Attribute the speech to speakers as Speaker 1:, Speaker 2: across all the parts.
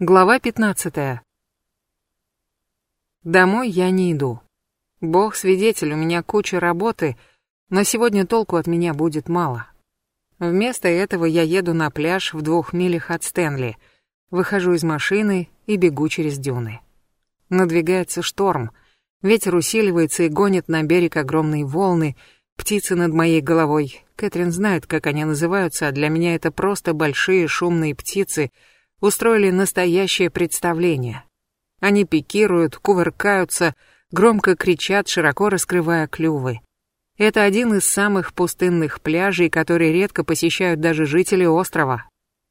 Speaker 1: Глава 15. Домой я не иду. Бог свидетель, у меня куча работы, но сегодня толку от меня будет мало. Вместо этого я еду на пляж в двух милях от Стэнли, выхожу из машины и бегу через дюны. Надвигается шторм, ветер усиливается и гонит на берег огромные волны, птицы над моей головой. Кэтрин знает, как они называются, а для меня это просто большие шумные птицы — устроили настоящее представление. Они пикируют, кувыркаются, громко кричат, широко раскрывая клювы. Это один из самых пустынных пляжей, которые редко посещают даже жители острова.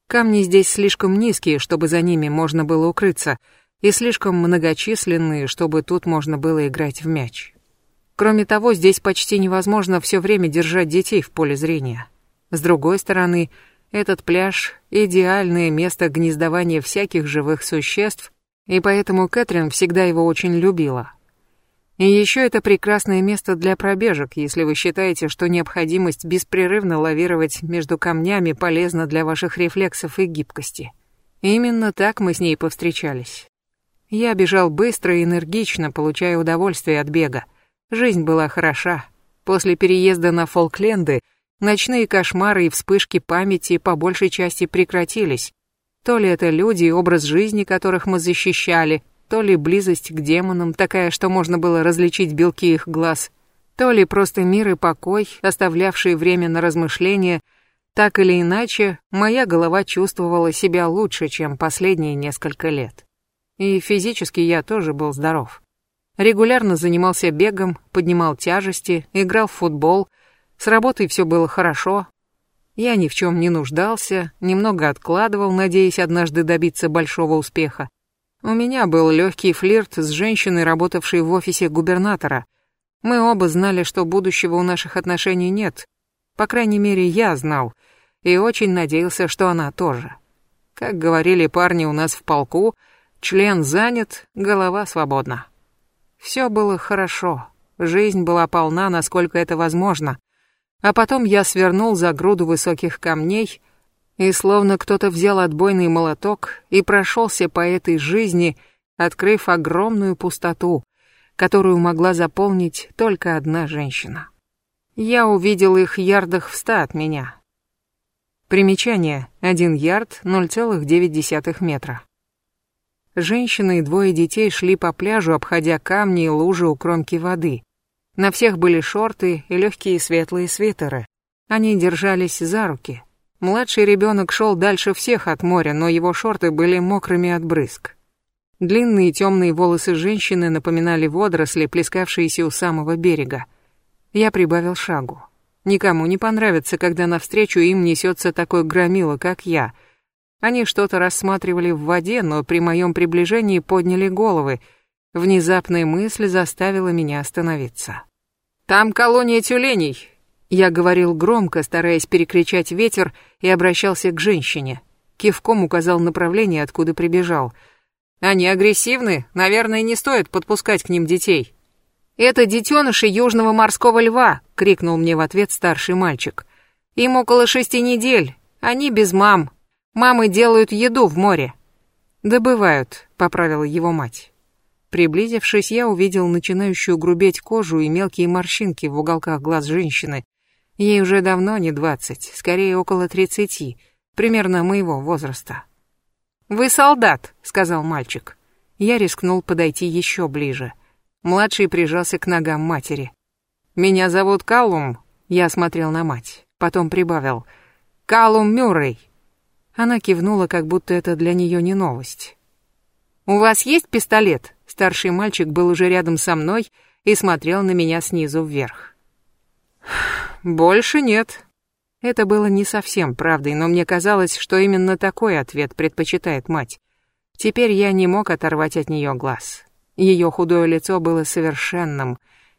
Speaker 1: Камни здесь слишком низкие, чтобы за ними можно было укрыться, и слишком многочисленные, чтобы тут можно было играть в мяч. Кроме того, здесь почти невозможно все время держать детей в поле зрения. С другой стороны, этот пляж — идеальное место гнездования всяких живых существ, и поэтому Кэтрин всегда его очень любила. И еще это прекрасное место для пробежек, если вы считаете, что необходимость беспрерывно лавировать между камнями полезна для ваших рефлексов и гибкости. Именно так мы с ней повстречались. Я бежал быстро и энергично, получая удовольствие от бега. Жизнь была хороша. После переезда на Фолкленды Ночные кошмары и вспышки памяти по большей части прекратились. То ли это люди и образ жизни, которых мы защищали, то ли близость к демонам, такая, что можно было различить белки их глаз, то ли просто мир и покой, оставлявшие время на размышления, так или иначе, моя голова чувствовала себя лучше, чем последние несколько лет. И физически я тоже был здоров. Регулярно занимался бегом, поднимал тяжести, играл в футбол — с работой все было хорошо. Я ни в чем не нуждался, немного откладывал, надеясь однажды добиться большого успеха. У меня был легкий флирт с женщиной, работавшей в офисе губернатора. Мы оба знали, что будущего у наших отношений нет. По крайней мере, я знал. И очень надеялся, что она тоже. Как говорили парни у нас в полку, член занят, голова свободна. Все было хорошо. Жизнь была полна, насколько это возможно. А потом я свернул за груду высоких камней, и словно кто-то взял отбойный молоток и прошелся по этой жизни, открыв огромную пустоту, которую могла заполнить только одна женщина. Я увидел их ярдах в ста от меня. Примечание. Один ярд 0,9 метра. Женщина и двое детей шли по пляжу, обходя камни и лужи у кромки воды. На всех были шорты и легкие светлые свитеры. Они держались за руки. Младший ребенок шел дальше всех от моря, но его шорты были мокрыми от брызг. Длинные темные волосы женщины напоминали водоросли, плескавшиеся у самого берега. Я прибавил шагу. Никому не понравится, когда навстречу им несется такой громила, как я. Они что-то рассматривали в воде, но при моем приближении подняли головы — Внезапная мысль заставила меня остановиться. «Там колония тюленей!» Я говорил громко, стараясь перекричать ветер, и обращался к женщине. Кивком указал направление, откуда прибежал. «Они агрессивны, наверное, не стоит подпускать к ним детей». «Это детеныши южного морского льва!» — крикнул мне в ответ старший мальчик. «Им около шести недель. Они без мам. Мамы делают еду в море». «Добывают», — поправила его мать. Приблизившись, я увидел начинающую грубеть кожу и мелкие морщинки в уголках глаз женщины. Ей уже давно не двадцать, скорее около тридцати, примерно моего возраста. «Вы солдат», — сказал мальчик. Я рискнул подойти еще ближе. Младший прижался к ногам матери. «Меня зовут Каллум», — я смотрел на мать. Потом прибавил. «Каллум Мюррей». Она кивнула, как будто это для нее не новость. «У вас есть пистолет?» Старший мальчик был уже рядом со мной и смотрел на меня снизу вверх. «Больше нет». Это было не совсем правдой, но мне казалось, что именно такой ответ предпочитает мать. Теперь я не мог оторвать от нее глаз. Ее худое лицо было совершенным.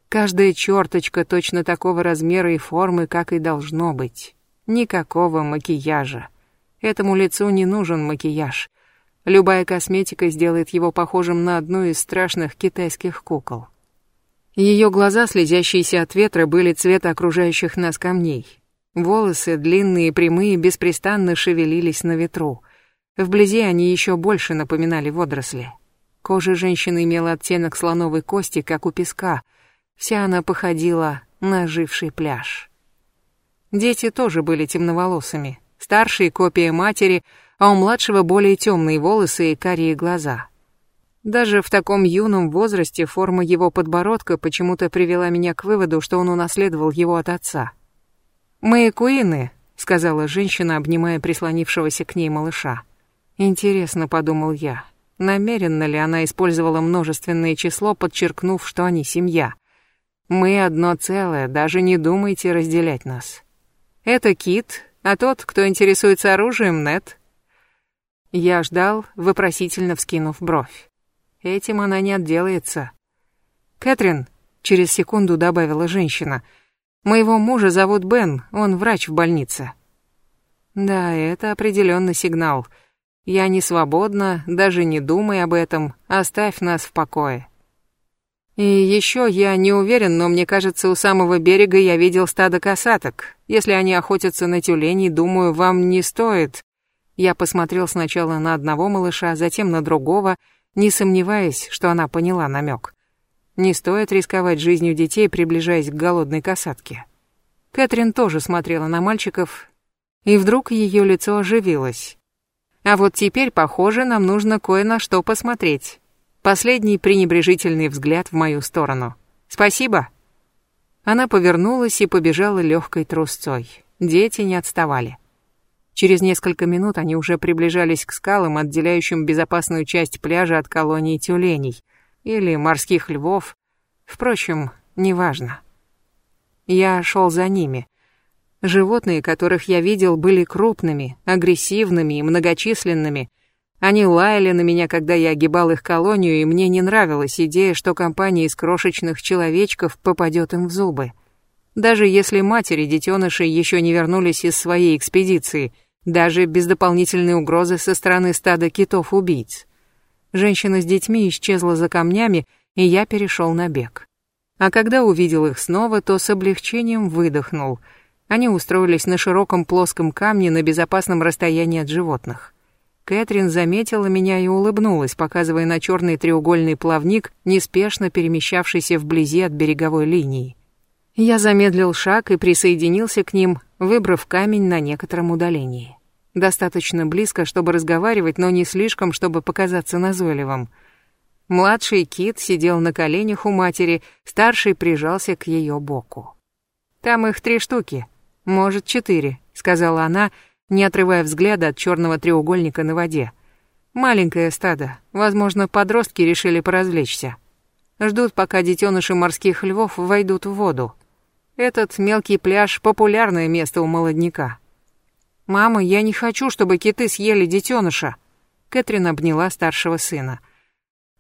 Speaker 1: Каждая черточка точно такого размера и формы, как и должно быть. Никакого макияжа. Этому лицу не нужен макияж. Любая косметика сделает его похожим на одну из страшных китайских кукол. Ее глаза, слезящиеся от ветра, были цвета окружающих нас камней. Волосы, длинные и прямые, беспрестанно шевелились на ветру. Вблизи они еще больше напоминали водоросли. Кожа женщины имела оттенок слоновой кости, как у песка. Вся она походила на оживший пляж. Дети тоже были темноволосыми. Старшие — копия матери, а у младшего более темные волосы и карие глаза. Даже в таком юном возрасте форма его подбородка почему-то привела меня к выводу, что он унаследовал его от отца. «Мы куины», — сказала женщина, обнимая прислонившегося к ней малыша. Интересно, подумал я, намеренно ли она использовала множественное число, подчеркнув, что они семья. Мы одно целое, даже не думайте разделять нас. Это Кит, а тот, кто интересуется оружием, Нет. Я ждал, вопросительно вскинув бровь. Этим она не отделается. Кэтрин, через секунду добавила женщина, моего мужа зовут Бен, он врач в больнице. Да, это определенный сигнал — я не свободна, даже не думай об этом, оставь нас в покое. И еще я не уверен, но мне кажется, у самого берега я видел стадо косаток. Если они охотятся на тюленей, думаю, вам не стоит. Я посмотрел сначала на одного малыша, затем на другого, не сомневаясь, что она поняла намек. Не стоит рисковать жизнью детей, приближаясь к голодной касатке. Кэтрин тоже смотрела на мальчиков, и вдруг ее лицо оживилось. А вот теперь, похоже, нам нужно кое на что посмотреть. Последний пренебрежительный взгляд в мою сторону. Спасибо. Она повернулась и побежала легкой трусцой. Дети не отставали. Через несколько минут они уже приближались к скалам, отделяющим безопасную часть пляжа от колонии тюленей или морских львов. Впрочем, неважно. Я шел за ними. Животные, которых я видел, были крупными, агрессивными и многочисленными. Они лаяли на меня, когда я огибал их колонию, и мне не нравилась идея, что компания из крошечных человечков попадет им в зубы. Даже если матери детенышей еще не вернулись из своей экспедиции, даже без дополнительной угрозы со стороны стада китов-убийц. Женщина с детьми исчезла за камнями, и я перешел на бег. А когда увидел их снова, то с облегчением выдохнул — они устроились на широком плоском камне на безопасном расстоянии от животных. Кэтрин заметила меня и улыбнулась, показывая на черный треугольный плавник, неспешно перемещавшийся вблизи от береговой линии. Я замедлил шаг и присоединился к ним, выбрав камень на некотором удалении. Достаточно близко, чтобы разговаривать, но не слишком, чтобы показаться назойливым. Младший Кит сидел на коленях у матери, старший прижался к ее боку. «Там их три штуки», «Может, четыре», — сказала она, не отрывая взгляда от черного треугольника на воде. «Маленькое стадо. Возможно, подростки решили поразвлечься. Ждут, пока детеныши морских львов войдут в воду. Этот мелкий пляж — популярное место у молодняка». «Мама, я не хочу, чтобы киты съели детеныша», — Кэтрин обняла старшего сына.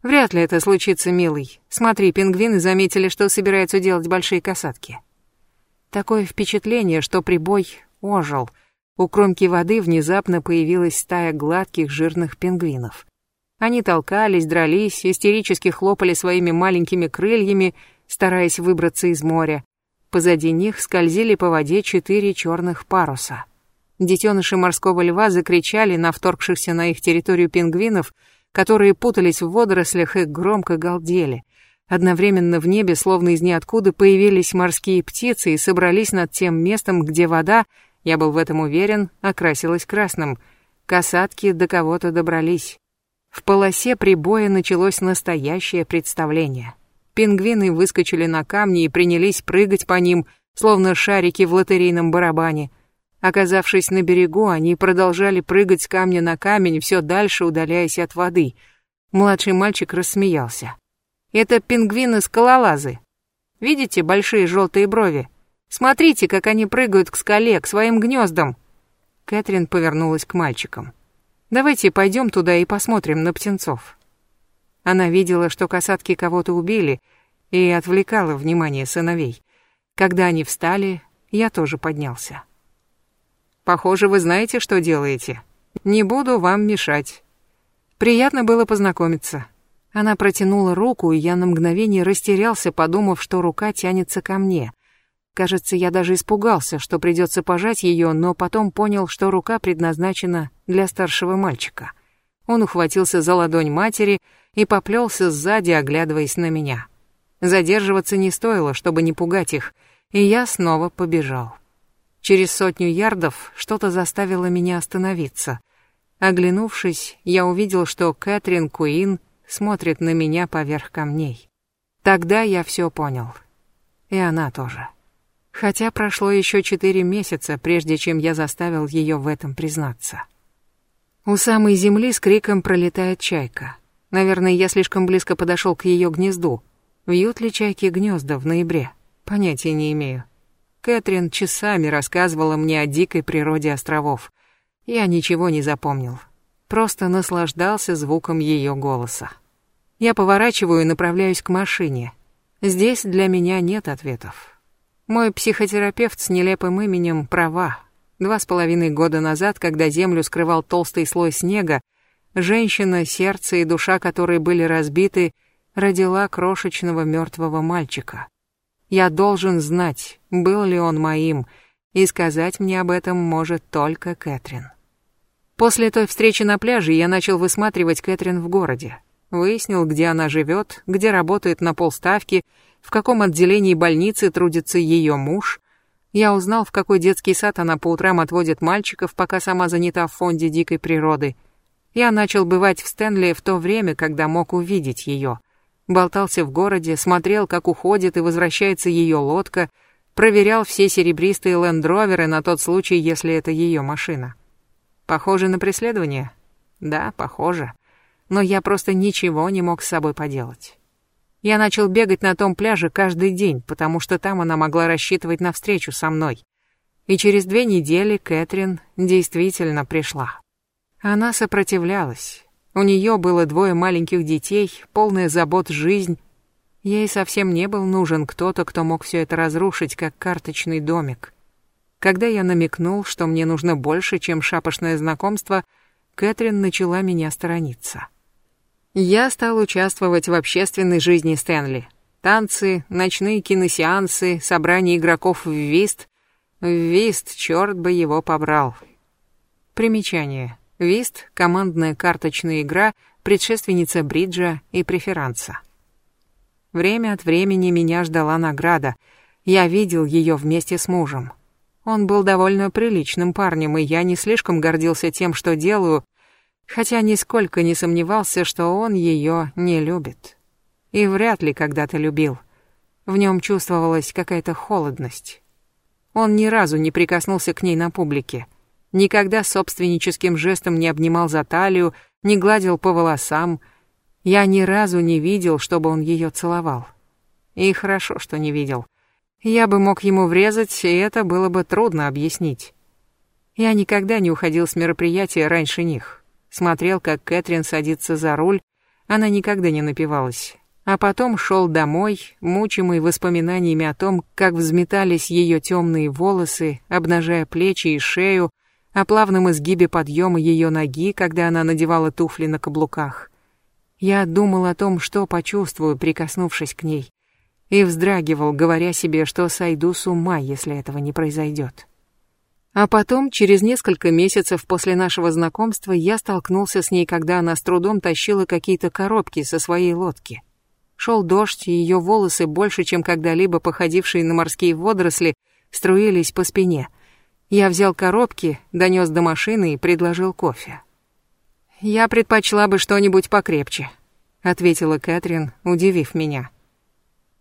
Speaker 1: «Вряд ли это случится, милый. Смотри, пингвины заметили, что собираются делать большие касатки». Такое впечатление, что прибой ожил. У кромки воды внезапно появилась стая гладких жирных пингвинов. Они толкались, дрались, истерически хлопали своими маленькими крыльями, стараясь выбраться из моря. Позади них скользили по воде четыре черных паруса. Детеныши морского льва закричали на вторгшихся на их территорию пингвинов, которые путались в водорослях и громко галдели. Одновременно в небе, словно из ниоткуда, появились морские птицы и собрались над тем местом, где вода, я был в этом уверен, окрасилась красным. Касатки до кого-то добрались. В полосе прибоя началось настоящее представление. Пингвины выскочили на камни и принялись прыгать по ним, словно шарики в лотерейном барабане. Оказавшись на берегу, они продолжали прыгать с камня на камень, все дальше удаляясь от воды. Младший мальчик рассмеялся. Это пингвины-скалолазы. Видите большие желтые брови? Смотрите, как они прыгают к скале, к своим гнездам. Кэтрин повернулась к мальчикам. Давайте пойдем туда и посмотрим на птенцов. Она видела, что касатки кого-то убили, и отвлекала внимание сыновей. Когда они встали, я тоже поднялся. Похоже, вы знаете, что делаете. Не буду вам мешать. Приятно было познакомиться. Она протянула руку, и я на мгновение растерялся, подумав, что рука тянется ко мне. Кажется, я даже испугался, что придется пожать ее, но потом понял, что рука предназначена для старшего мальчика. Он ухватился за ладонь матери и поплелся сзади, оглядываясь на меня. Задерживаться не стоило, чтобы не пугать их, и я снова побежал. Через сотню ярдов что-то заставило меня остановиться. Оглянувшись, я увидел, что Кэтрин Куин смотрит на меня поверх камней. Тогда я все понял. И она тоже. Хотя прошло еще четыре месяца, прежде чем я заставил ее в этом признаться. У самой земли с криком пролетает чайка. Наверное, я слишком близко подошел к ее гнезду. Вьют ли чайки гнезда в ноябре? Понятия не имею. Кэтрин часами рассказывала мне о дикой природе островов. Я ничего не запомнил. Просто наслаждался звуком ее голоса. Я поворачиваю и направляюсь к машине. Здесь для меня нет ответов. Мой психотерапевт с нелепым именем права. Два с половиной года назад, когда землю скрывал толстый слой снега, женщина, сердце и душа которой были разбиты, родила крошечного мертвого мальчика. Я должен знать, был ли он моим, и сказать мне об этом может только Кэтрин. После той встречи на пляже я начал высматривать Кэтрин в городе. Выяснил, где она живет, где работает на полставки, в каком отделении больницы трудится ее муж. Я узнал, в какой детский сад она по утрам отводит мальчиков, пока сама занята в фонде дикой природы. Я начал бывать в Стэнли в то время, когда мог увидеть ее болтался в городе, смотрел, как уходит и возвращается ее лодка, проверял все серебристые лендроверы на тот случай, если это ее машина. Похоже на преследование? Да, похоже. Но я просто ничего не мог с собой поделать. Я начал бегать на том пляже каждый день, потому что там она могла рассчитывать на встречу со мной. И через две недели Кэтрин действительно пришла. Она сопротивлялась, у нее было двое маленьких детей, полная забот жизнь. Ей совсем не был нужен кто-то, кто мог все это разрушить, как карточный домик. Когда я намекнул, что мне нужно больше, чем шапошное знакомство, Кэтрин начала меня сторониться. Я стал участвовать в общественной жизни Стэнли. Танцы, ночные киносеансы, собрания игроков в вист. В вист, черт бы его побрал. Примечание. Вист — командная карточная игра, предшественница бриджа и преферанса. Время от времени меня ждала награда. Я видел ее вместе с мужем. Он был довольно приличным парнем, и я не слишком гордился тем, что делаю, хотя нисколько не сомневался, что он ее не любит. И вряд ли когда-то любил. В нем чувствовалась какая-то холодность. Он ни разу не прикоснулся к ней на публике никогда собственническим жестом не обнимал за талию, не гладил по волосам. Я ни разу не видел, чтобы он ее целовал. И хорошо, что не видел. Я бы мог ему врезать, и это было бы трудно объяснить. Я никогда не уходил с мероприятия раньше них. Смотрел, как Кэтрин садится за руль, она никогда не напивалась. А потом шел домой, мучимый воспоминаниями о том, как взметались ее темные волосы, обнажая плечи и шею, о плавном изгибе подъема ее ноги, когда она надевала туфли на каблуках. Я думал о том, что почувствую, прикоснувшись к ней, и вздрагивал, говоря себе, что сойду с ума, если этого не произойдет. А потом, через несколько месяцев после нашего знакомства, я столкнулся с ней, когда она с трудом тащила какие-то коробки со своей лодки. Шел дождь, и ее волосы, больше, чем когда-либо походившие на морские водоросли, струились по спине — я взял коробки, донес до машины и предложил кофе. «Я предпочла бы что-нибудь покрепче», — ответила Кэтрин, удивив меня.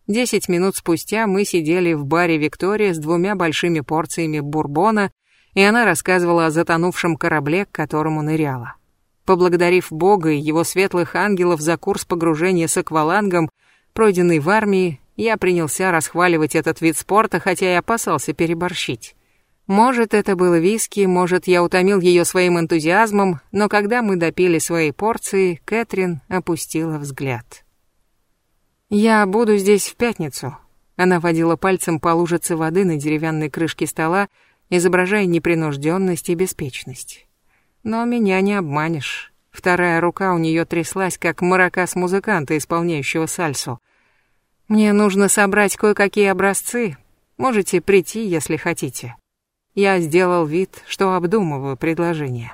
Speaker 1: Десять минут спустя мы сидели в баре «Виктория» с двумя большими порциями бурбона, и она рассказывала о затонувшем корабле, к которому ныряла. Поблагодарив Бога и его светлых ангелов за курс погружения с аквалангом, пройденный в армии, я принялся расхваливать этот вид спорта, хотя и опасался переборщить. Может, это было виски, может, я утомил ее своим энтузиазмом, но когда мы допили свои порции, Кэтрин опустила взгляд. «Я буду здесь в пятницу», — она водила пальцем по лужице воды на деревянной крышке стола, изображая непринужденность и беспечность. Но меня не обманешь. Вторая рука у нее тряслась, как маракас музыканта, исполняющего сальсу. «Мне нужно собрать кое-какие образцы, Можете прийти, если хотите. Я сделал вид, что обдумываю предложение.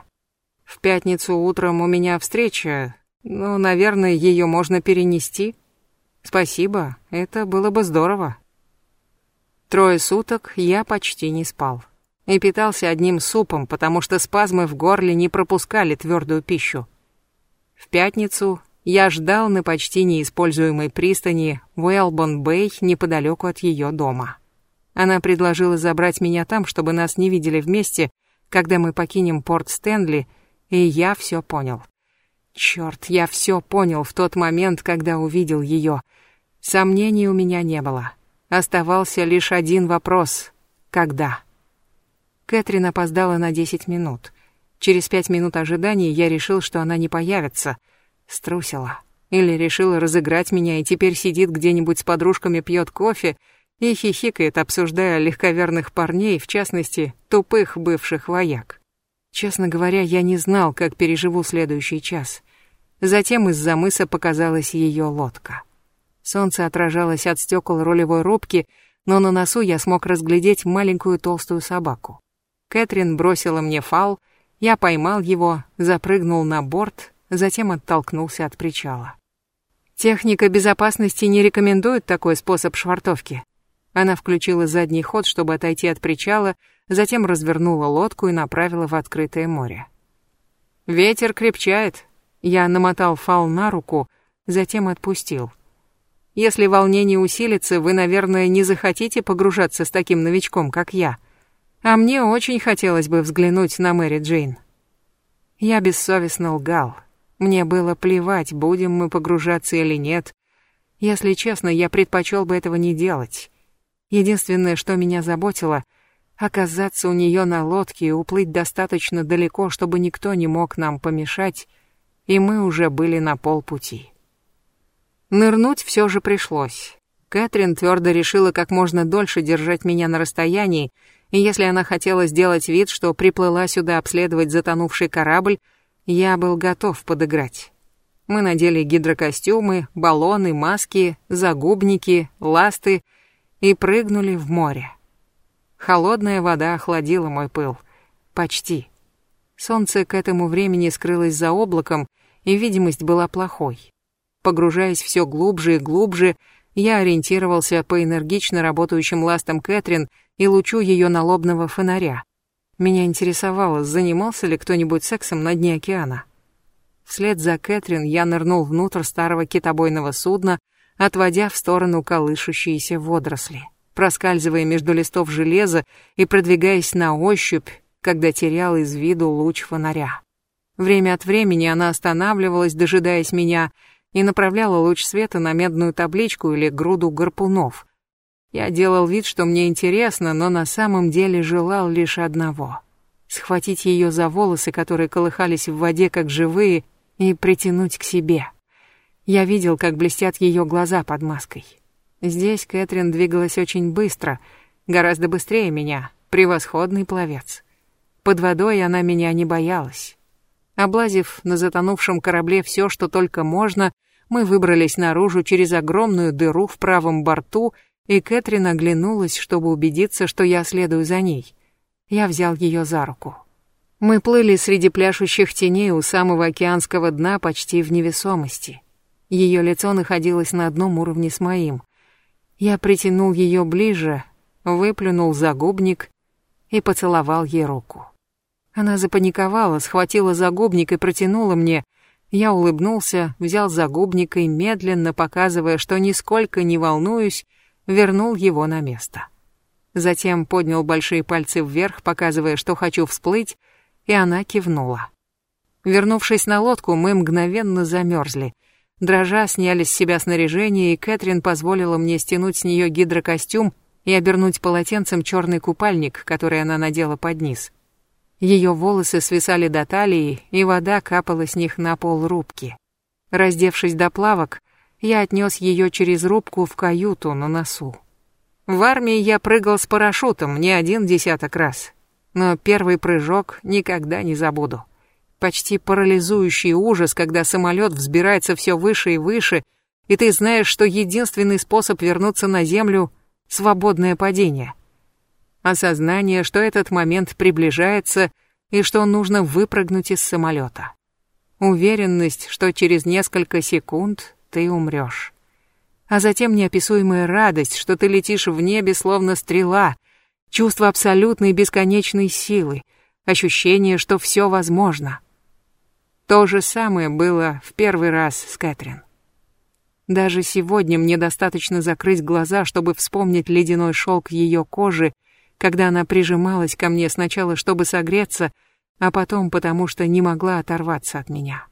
Speaker 1: В пятницу утром у меня встреча, ну, наверное, ее можно перенести. Спасибо, это было бы здорово. Трое суток я почти не спал. И питался одним супом, потому что спазмы в горле не пропускали твердую пищу. В пятницу я ждал на почти неиспользуемой пристани Уэлбон-Бэй неподалеку от ее дома. Она предложила забрать меня там, чтобы нас не видели вместе, когда мы покинем порт Стэнли, и я все понял. Черт, я все понял в тот момент, когда увидел ее. Сомнений у меня не было. Оставался лишь один вопрос. Когда? Кэтрин опоздала на 10 минут. Через пять минут ожидания я решил, что она не появится. Струсила. Или решила разыграть меня и теперь сидит где-нибудь с подружками, пьет кофе и хихикает, обсуждая легковерных парней, в частности, тупых бывших вояк. Честно говоря, я не знал, как переживу следующий час. Затем из-за мыса показалась ее лодка. Солнце отражалось от стекол рулевой рубки, но на носу я смог разглядеть маленькую толстую собаку. Кэтрин бросила мне фал, я поймал его, запрыгнул на борт, затем оттолкнулся от причала. Техника безопасности не рекомендует такой способ швартовки. Она включила задний ход, чтобы отойти от причала, затем развернула лодку и направила в открытое море. Ветер крепчает. Я намотал фал на руку, затем отпустил. Если волнение усилится, вы, наверное, не захотите погружаться с таким новичком, как я. А мне очень хотелось бы взглянуть на Мэри Джейн. Я бессовестно лгал. Мне было плевать, будем мы погружаться или нет. Если честно, я предпочел бы этого не делать. Единственное, что меня заботило, оказаться у нее на лодке и уплыть достаточно далеко, чтобы никто не мог нам помешать, и мы уже были на полпути. Нырнуть все же пришлось. Кэтрин твердо решила как можно дольше держать меня на расстоянии, и если она хотела сделать вид, что приплыла сюда обследовать затонувший корабль, я был готов подыграть. Мы надели гидрокостюмы, баллоны, маски, загубники, ласты и прыгнули в море. Холодная вода охладила мой пыл. Почти. Солнце к этому времени скрылось за облаком, и видимость была плохой. Погружаясь все глубже и глубже, я ориентировался по энергично работающим ластам Кэтрин и лучу ее налобного фонаря. Меня интересовало, занимался ли кто-нибудь сексом на дне океана. Вслед за Кэтрин я нырнул внутрь старого китобойного судна, отводя в сторону колышущиеся водоросли, проскальзывая между листов железа и продвигаясь на ощупь, когда терял из виду луч фонаря. Время от времени она останавливалась, дожидаясь меня, и направляла луч света на медную табличку или груду гарпунов. Я делал вид, что мне интересно, но на самом деле желал лишь одного — схватить ее за волосы, которые колыхались в воде как живые, и притянуть к себе. Я видел, как блестят ее глаза под маской. Здесь Кэтрин двигалась очень быстро, гораздо быстрее меня, превосходный пловец. Под водой она меня не боялась. Облазив на затонувшем корабле все, что только можно, мы выбрались наружу через огромную дыру в правом борту, и Кэтрин оглянулась, чтобы убедиться, что я следую за ней. Я взял ее за руку. Мы плыли среди пляшущих теней у самого океанского дна почти в невесомости. Ее лицо находилось на одном уровне с моим. Я притянул ее ближе, выплюнул загубник и поцеловал ей руку. Она запаниковала, схватила загубник и протянула мне. Я улыбнулся, взял загубник и, медленно показывая, что нисколько не волнуюсь, вернул его на место. Затем поднял большие пальцы вверх, показывая, что хочу всплыть, и она кивнула. Вернувшись на лодку, мы мгновенно замерзли. Дрожа сняли с себя снаряжение, и Кэтрин позволила мне стянуть с нее гидрокостюм и обернуть полотенцем черный купальник, который она надела под низ. Ее волосы свисали до талии, и вода капала с них на пол рубки. Раздевшись до плавок, я отнес ее через рубку в каюту на носу. В армии я прыгал с парашютом не один десяток раз, но первый прыжок никогда не забуду. Почти парализующий ужас, когда самолет взбирается все выше и выше, и ты знаешь, что единственный способ вернуться на землю свободное падение. Осознание, что этот момент приближается и что нужно выпрыгнуть из самолета. Уверенность, что через несколько секунд ты умрешь. А затем неописуемая радость, что ты летишь в небе словно стрела, чувство абсолютной бесконечной силы, ощущение, что все возможно. То же самое было в первый раз с Кэтрин. Даже сегодня мне достаточно закрыть глаза, чтобы вспомнить ледяной шелк ее кожи, когда она прижималась ко мне сначала, чтобы согреться, а потом потому, что не могла оторваться от меня.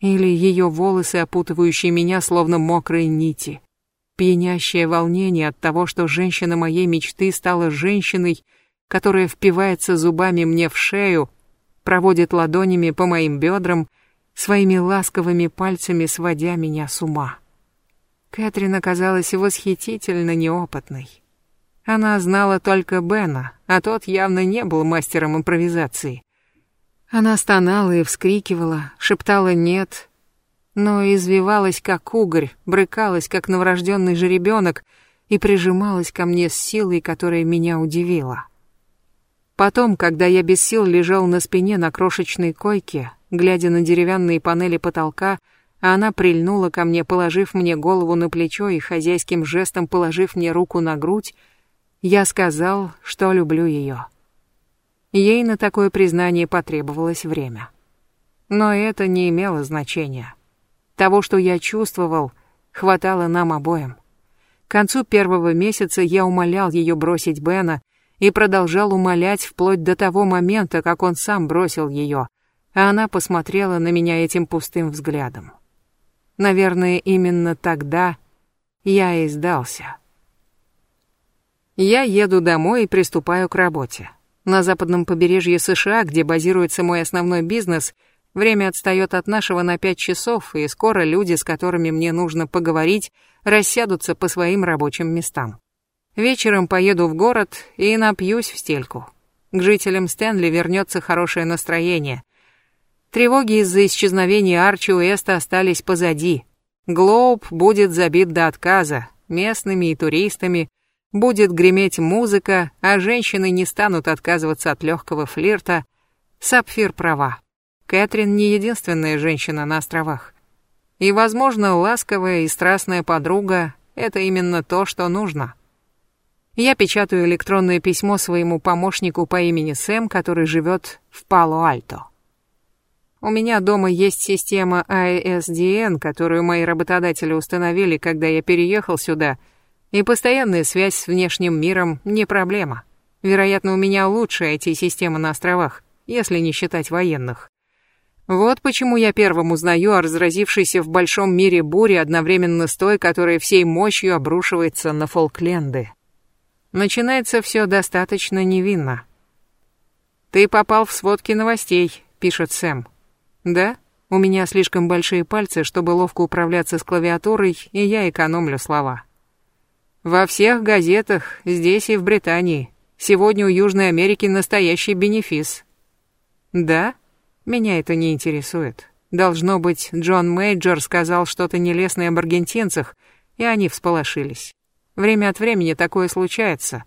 Speaker 1: Или ее волосы, опутывающие меня, словно мокрые нити. Пьянящее волнение от того, что женщина моей мечты стала женщиной, которая впивается зубами мне в шею, проводит ладонями по моим бедрам, своими ласковыми пальцами сводя меня с ума. Кэтрин оказалась восхитительно неопытной. Она знала только Бена, а тот явно не был мастером импровизации. Она стонала и вскрикивала, шептала «нет», но извивалась, как угорь, брыкалась, как новорожденный жеребенок, и прижималась ко мне с силой, которая меня удивила. Потом, когда я без сил лежал на спине на крошечной койке, глядя на деревянные панели потолка, она прильнула ко мне, положив мне голову на плечо и хозяйским жестом положив мне руку на грудь, я сказал, что люблю ее. Ей на такое признание потребовалось время. Но это не имело значения. Того, что я чувствовал, хватало нам обоим. К концу первого месяца я умолял ее бросить Бена и продолжал умолять вплоть до того момента, как он сам бросил ее, а она посмотрела на меня этим пустым взглядом. Наверное, именно тогда я и сдался. Я еду домой и приступаю к работе. На западном побережье США, где базируется мой основной бизнес, время отстает от нашего на пять часов, и скоро люди, с которыми мне нужно поговорить, рассядутся по своим рабочим местам. Вечером поеду в город и напьюсь в стельку. К жителям Стэнли вернется хорошее настроение. Тревоги из-за исчезновения Арчи Уэста остались позади. Глоуб будет забит до отказа, местными и туристами, Будет греметь музыка, а женщины не станут отказываться от легкого флирта. Сапфир права. Кэтрин не единственная женщина на островах. И, возможно, ласковая и страстная подруга — это именно то, что нужно. Я печатаю электронное письмо своему помощнику по имени Сэм, который живет в Пало-Альто. У меня дома есть система ISDN, которую мои работодатели установили, когда я переехал сюда — и постоянная связь с внешним миром не проблема. Вероятно, у меня лучшая IT-система на островах, если не считать военных. Вот почему я первым узнаю о разразившейся в большом мире буре одновременно с той, которая всей мощью обрушивается на Фолкленды. Начинается все достаточно невинно. «Ты попал в сводки новостей», — пишет Сэм. «Да? У меня слишком большие пальцы, чтобы ловко управляться с клавиатурой, и я экономлю слова». Во всех газетах, здесь и в Британии. Сегодня у Южной Америки настоящий бенефис. Да? Меня это не интересует. Должно быть, Джон Мейджор сказал что-то нелестное об аргентинцах, и они всполошились. Время от времени такое случается.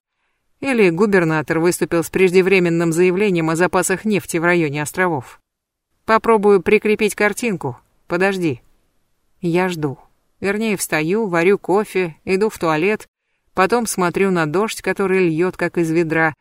Speaker 1: Или губернатор выступил с преждевременным заявлением о запасах нефти в районе островов. Попробую прикрепить картинку. Подожди. Я жду. Вернее, встаю, варю кофе, иду в туалет, потом смотрю на дождь, который льет как из ведра,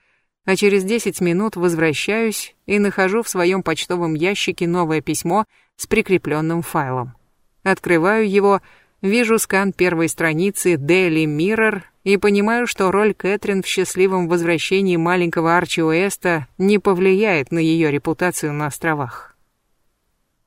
Speaker 1: а через 10 минут возвращаюсь и нахожу в своем почтовом ящике новое письмо с прикрепленным файлом. Открываю его, вижу скан первой страницы Daily Mirror и понимаю, что роль Кэтрин в счастливом возвращении маленького Арчи Уэста не повлияет на ее репутацию на островах.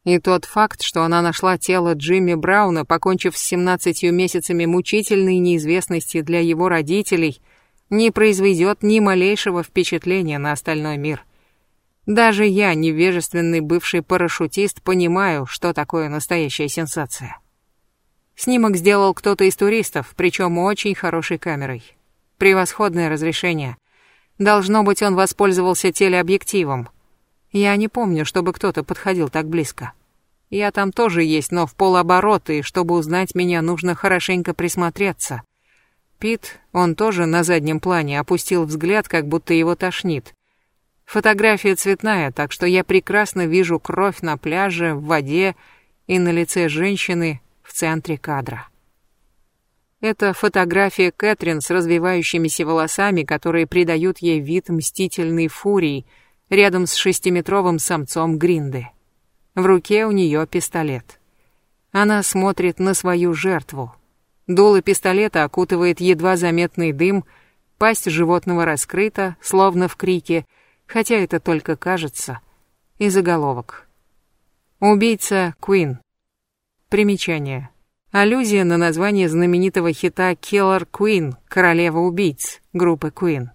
Speaker 1: И тот факт, что она нашла тело Джимми Брауна, покончив с 17 месяцами мучительной неизвестности для его родителей, не произведет ни малейшего впечатления на остальной мир. Даже я, невежественный бывший парашютист, понимаю, что такое настоящая сенсация. Снимок сделал кто-то из туристов, причем очень хорошей камерой. Превосходное разрешение. Должно быть, он воспользовался телеобъективом. Я не помню, чтобы кто-то подходил так близко. Я там тоже есть, но в полоборота, и чтобы узнать меня, нужно хорошенько присмотреться. Питт, он тоже на заднем плане опустил взгляд, как будто его тошнит. Фотография цветная, так что я прекрасно вижу кровь на пляже, в воде и на лице женщины в центре кадра. Это фотография Кэтрин с развивающимися волосами, которые придают ей вид мстительной фурии, рядом с шестиметровым самцом Гринды. В руке у нее пистолет. Она смотрит на свою жертву. Дуло пистолета окутывает едва заметный дым, пасть животного раскрыта, словно в крике — хотя это только кажется, и заголовок. Убийца Куин. Примечание. Аллюзия на название знаменитого хита Killer Queen, королева убийц, группы Queen.